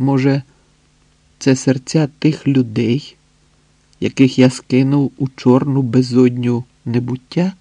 Може, це серця тих людей, яких я скинув у чорну безодню небуття?